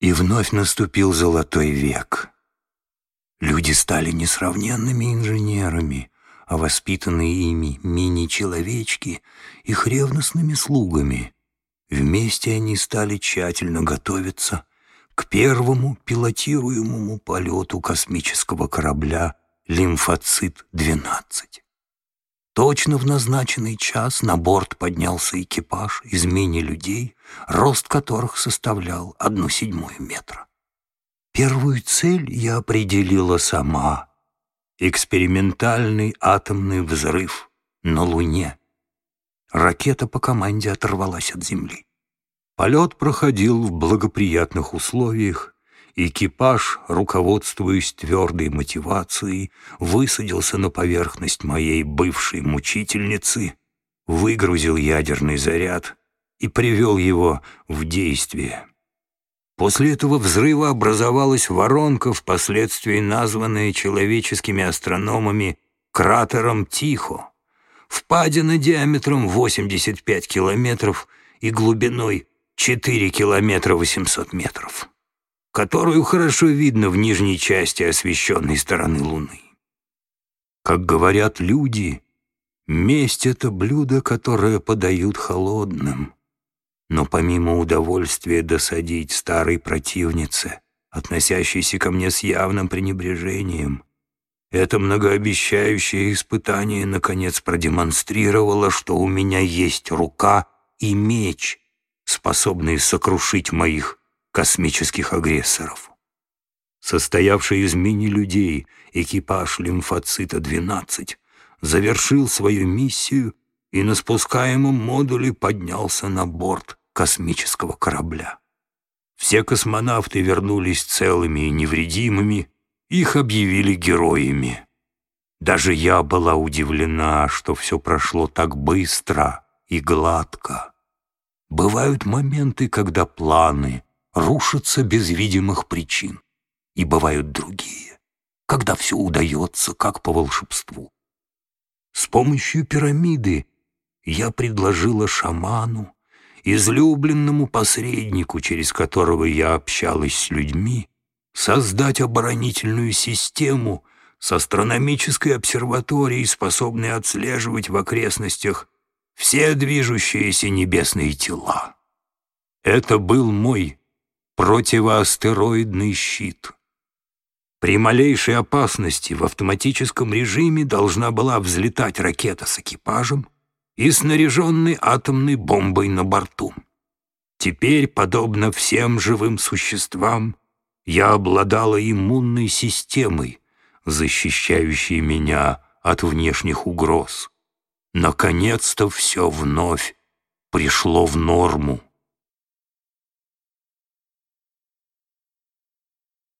И вновь наступил золотой век. Люди стали несравненными инженерами, а воспитанные ими мини-человечки — их ревностными слугами. Вместе они стали тщательно готовиться к первому пилотируемому полету космического корабля «Лимфоцит-12». Точно в назначенный час на борт поднялся экипаж из мини-людей, рост которых составлял одну седьмую метра. Первую цель я определила сама. Экспериментальный атомный взрыв на Луне. Ракета по команде оторвалась от Земли. Полет проходил в благоприятных условиях, Экипаж, руководствуясь твердой мотивацией, высадился на поверхность моей бывшей мучительницы, выгрузил ядерный заряд и привел его в действие. После этого взрыва образовалась воронка, впоследствии названная человеческими астрономами кратером Тихо, впадина диаметром 85 километров и глубиной 4 километра 800 метров которую хорошо видно в нижней части освещенной стороны Луны. Как говорят люди, месть — это блюдо, которое подают холодным. Но помимо удовольствия досадить старой противнице, относящейся ко мне с явным пренебрежением, это многообещающее испытание наконец продемонстрировало, что у меня есть рука и меч, способные сокрушить моих космических агрессоров. Состоявший из мини-людей экипаж лимфоцита-12 завершил свою миссию и на спускаемом модуле поднялся на борт космического корабля. Все космонавты вернулись целыми и невредимыми, их объявили героями. Даже я была удивлена, что все прошло так быстро и гладко. Бывают моменты, когда планы рушатся без видимых причин. И бывают другие, когда все удается, как по волшебству. С помощью пирамиды я предложила шаману, излюбленному посреднику, через которого я общалась с людьми, создать оборонительную систему с астрономической обсерваторией, способной отслеживать в окрестностях все движущиеся небесные тела. Это был мой противоастероидный щит. При малейшей опасности в автоматическом режиме должна была взлетать ракета с экипажем и снаряженной атомной бомбой на борту. Теперь, подобно всем живым существам, я обладала иммунной системой, защищающей меня от внешних угроз. Наконец-то все вновь пришло в норму.